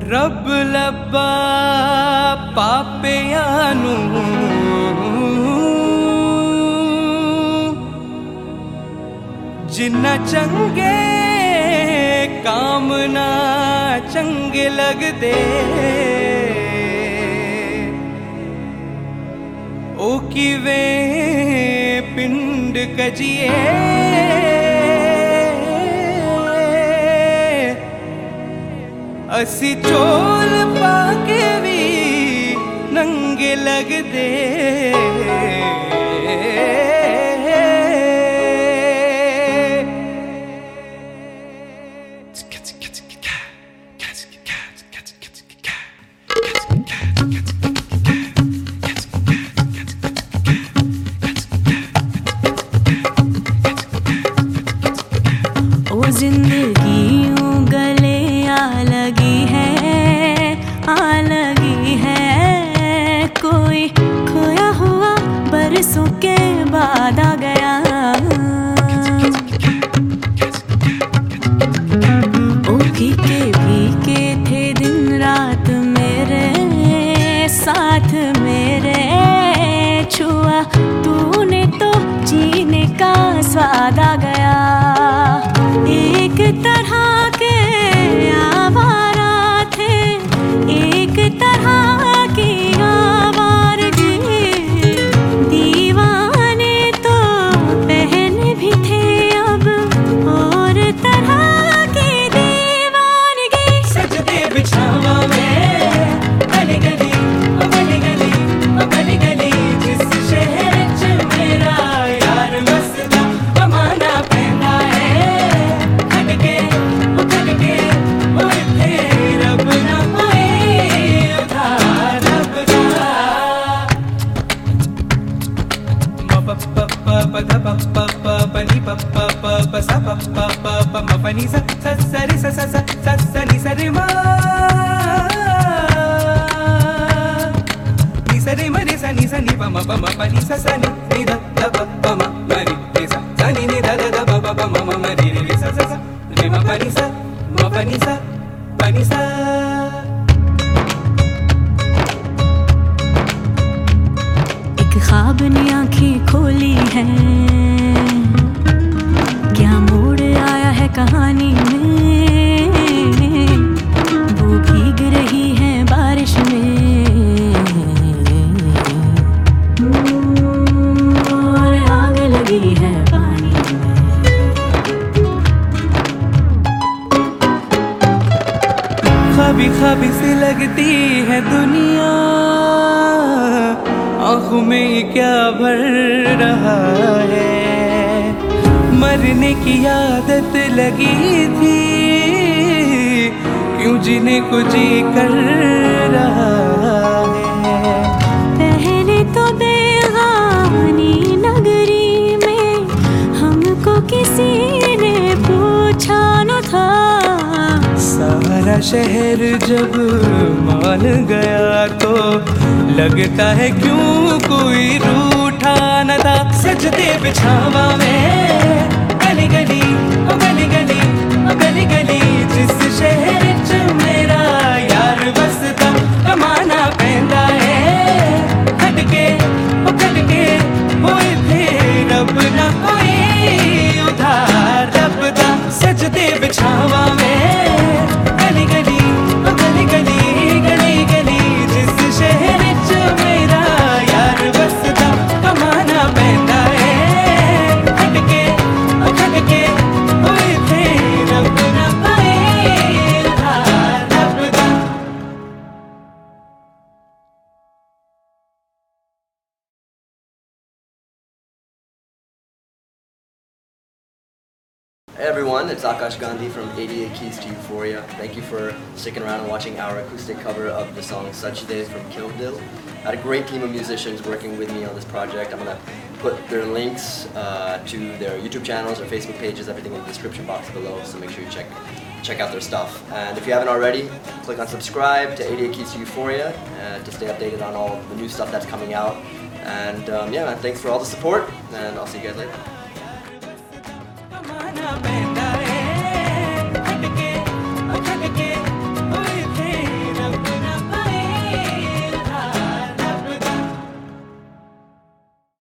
ਰੱਬ ਲੱਭਾ ਪਾਪਿਆਂ ਨੂੰ। ਜਿੰਨਾ ਚੰਗੇ ਕਾਮ ਨਾ ਚੰਗੇ ਲੱਗਦੇ ਉਹ ਕਿਵੇਂ ਪਿੰਡ ਕਜੀਏ। ਅਸੀਂ ਚੋਲ ਪਾ ਕੇ ਵੀ ਨੰਗੇ ਲੱਗਦੇ me. प नि प प प प स प प प प म प नि स स स रि स स स स स नि स रि म नि स रि म रि स नि स नि प म प म प नि स स नि नि ध ध प प म म रि रि स स नि नि ध ध ध प प प म म म रि रि रि स स स रि म प नि स म प नि स प नि स एक ख्वाब ने आँखें खोली है। खाबी खाबी सी लगती है दुनिया। आँखों में क्या भर रहा है? मरने की आदत लगी थी। क्यों जीने को जी कर रहा है सारा शहर जब मान गया तो लगता है क्यों कोई रूठा न था? सजते बिछावा में गली गली ओ गली गली ओ गली गली Hey everyone, it's Akash Gandhi from 88 Keys to Euphoria. Thank you for sticking around and watching our acoustic cover of the song Such Days from Kill Bill. I had a great team of musicians working with me on this project. I'm going to put their links uh, to their YouTube channels or Facebook pages, everything in the description box below, so make sure you check check out their stuff. And if you haven't already, click on subscribe to 88 Keys to Euphoria uh, to stay updated on all the new stuff that's coming out. And um, yeah, thanks for all the support, and I'll see you guys later man.